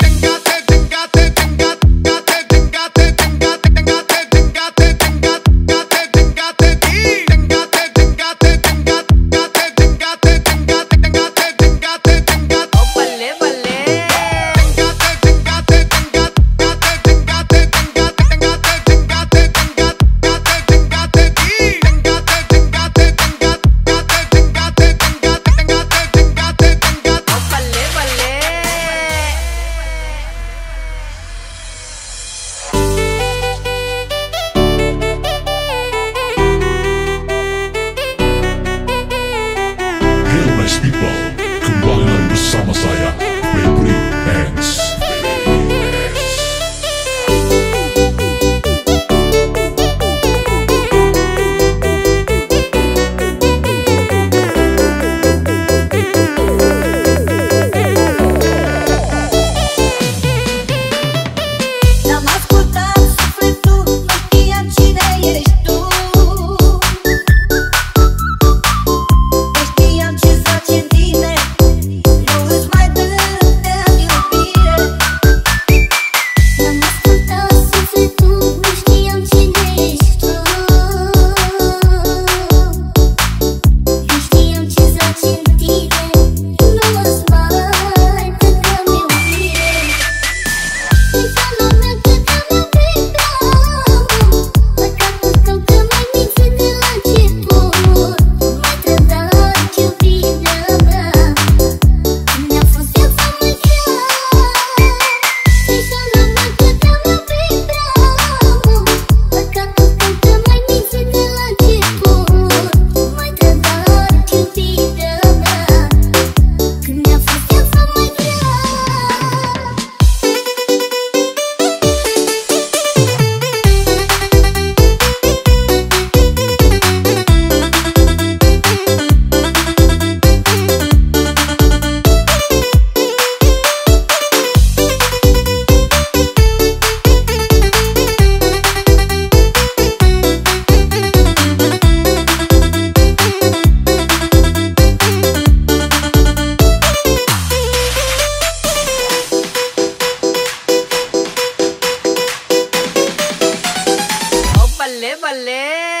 Tengate, tengate, Valeu!